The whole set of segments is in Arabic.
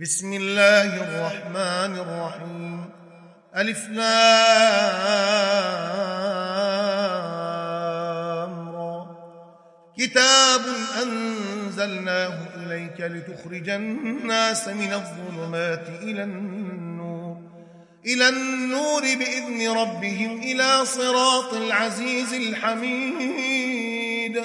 بسم الله الرحمن الرحيم. ألف لام را. كتاب أنزلناه إليك لتخرج الناس من الظلمات إلى النور. إلى النور بإذن ربهم إلى صراط العزيز الحميد.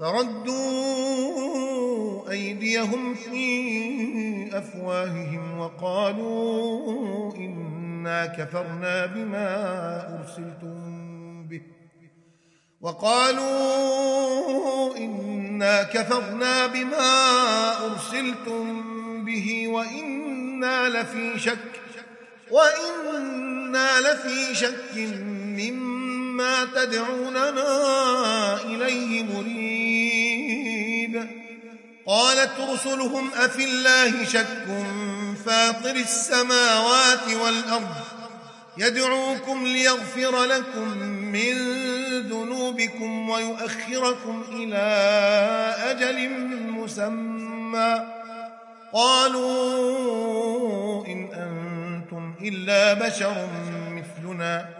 فردوا أيديهم في أفواههم وقالوا إنا كفرنا بما أرسلتم به. وقالوا إنا كفرنا بما أرسلتم به وإنا لفي شك وإنا لفي شك مما تدعوننا إليه مريب قالت رسلهم أفي الله شك فاطر السماوات والأرض يدعوكم ليغفر لكم من ذنوبكم ويؤخركم إلى أجل مسمى. قالوا إن أنتم إلا بشر مثلنا.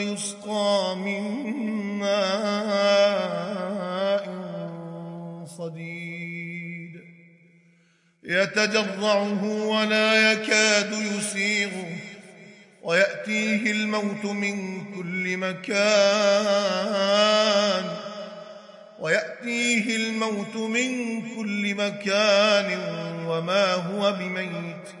ويسقى من ماء صديد. يتجرعه ولا يكاد يسيغه ويأتيه الموت من كل مكان. ويأتيه الموت من كل مكان وما هو بميت.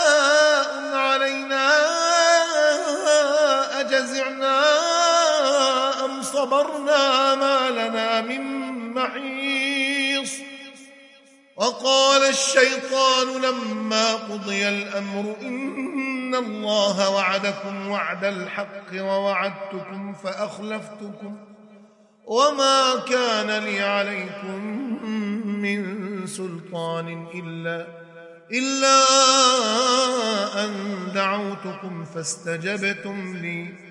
صبرنا ما لنا من محيص. وقال الشيطان لما قضي الأمر إن الله وعدكم وعد الحق ووعدتكم فأخلفتكم وما كان لي عليكم من سلطان إلا إلا أن دعوتكم فاستجبتم لي.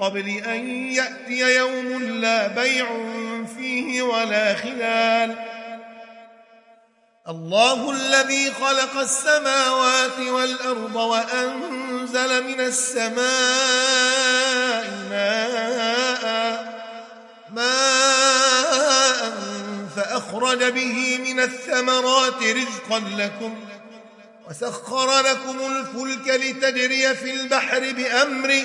قبل أن يأتي يوم لا بيع فيه ولا خلال. الله الذي خلق السماوات والأرض وأنزل من السماء ماء ماء فأخرج به من الثمرات رزقا لكم وسخر لكم الفلك لتجري في البحر بأمره.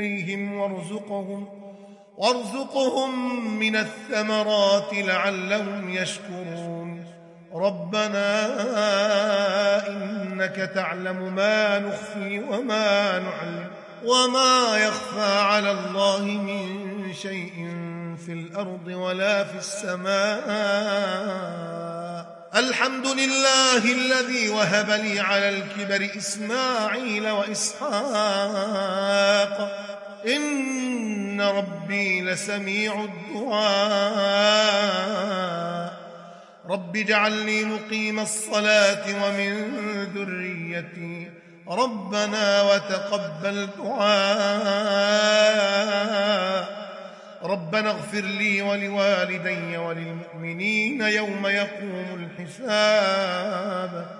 إليهم وارزقهم وارزقهم من الثمرات لعلهم يشكرون. ربنا إنك تعلم ما نخفي وما نعلم وما يخفى على الله من شيء في الأرض ولا في السماء. الحمد لله الذي وهب لي على الكبر إسماعيل وإسحاق إن ربي لسميع الدعاء. رب اجعلني مقيم الصلاة ومن ذريتي. ربنا وتقبل دعاء. ربنا اغفر لي ولوالدي وللمؤمنين يوم يقوم الحساب.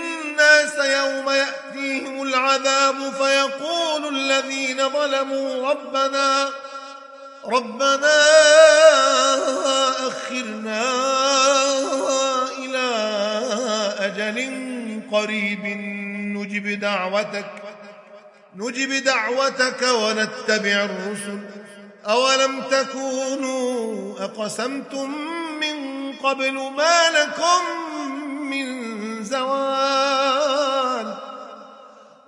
يوم يأتيهم العذاب فيقول الذين ظلموا ربنا ربنا أخرنا إلى أجل قريب نجب دعوتك نجب دعوتك ونتبع الرسل. أولم تكونوا أقسمتم من قبل ما لكم من زوال